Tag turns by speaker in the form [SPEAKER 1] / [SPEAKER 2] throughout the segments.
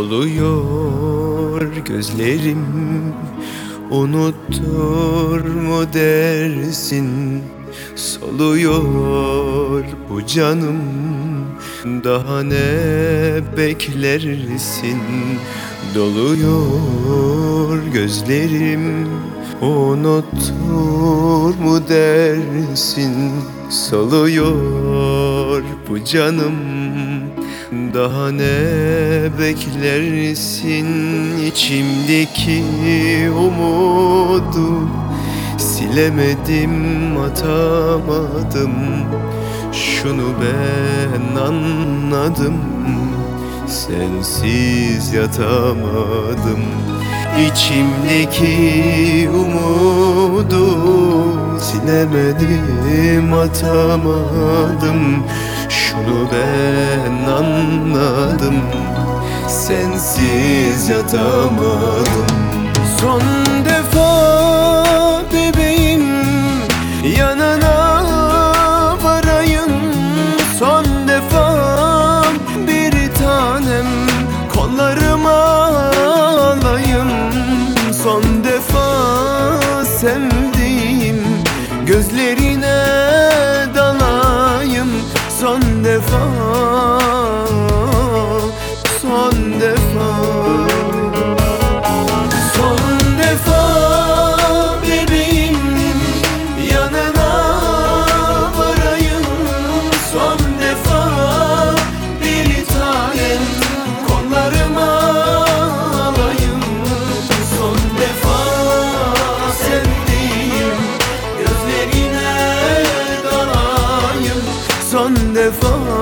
[SPEAKER 1] Doluyor gözlerim. Unuttur mu dersin? Soluyor bu canım. Daha ne beklersin? Doluyor gözlerim. Unuttur mu dersin? Soluyor bu canım daha ne beklersin içimdeki umudu? Silemedim atamadım. Şunu ben anladım. Sensiz yatamadım. İçimdeki umudu Silemedim atamadım Şunu ben anladım. Sensiz yatamadım. Son defa bebeğim Yanına varayım. Son defa bir tanem Kollarıma alayım. Son defa sevdiğim Gözlerine Son Son defa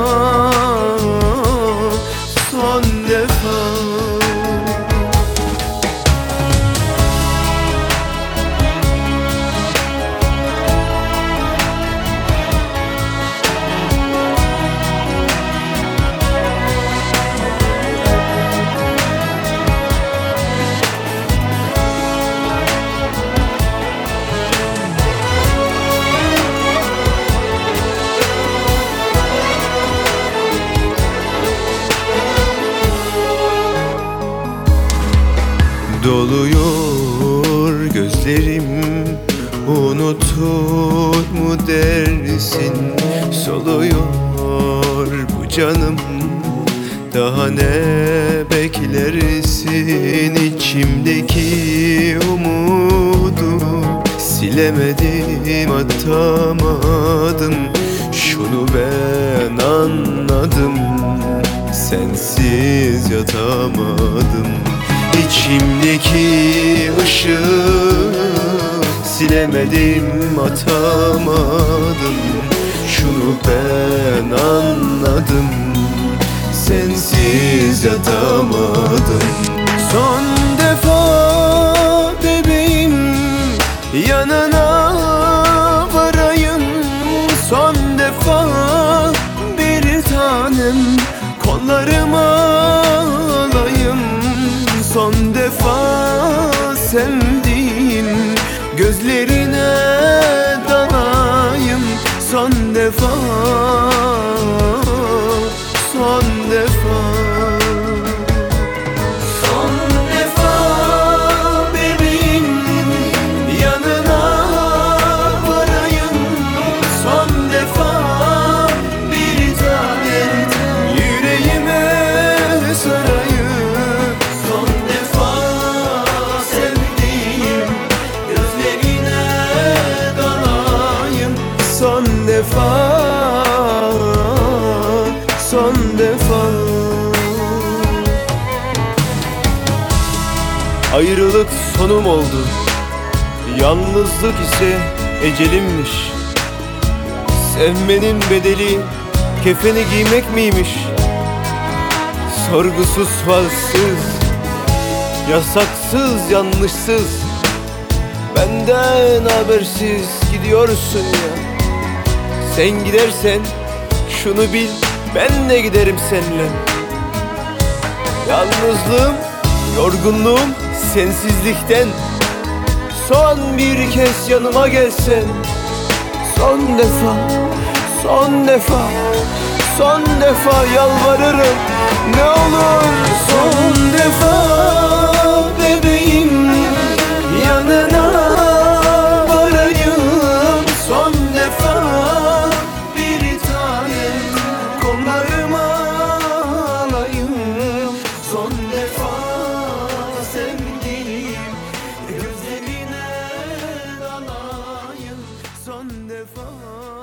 [SPEAKER 1] Doluyor gözlerim. Unutur mu dersin? Soluyor bu canım. Daha ne beklersin? İçimdeki umudu Silemedim atamadım. Şunu ben anladım. Sensiz yatamadım İçimdeki ışığı Silemedim atamadım. Şunu ben anladım Sensiz yatamadım. Son sevdiğim Ayrılık sonum oldu. Yalnızlık ise ecelimmiş. Sevmenin bedeli kefeni giymek miymiş? Sorgusuz sualsiz Yasaksız yanlışsız. Benden habersiz gidiyorsun ya. Sen gidersen şunu bil ben de giderim seninle. Yalnızlığım, yorgunluğum sensizlikten Son bir kez yanıma gelsen. Son defa, son defa, son defa yalvarırım. Ne olur son defa defa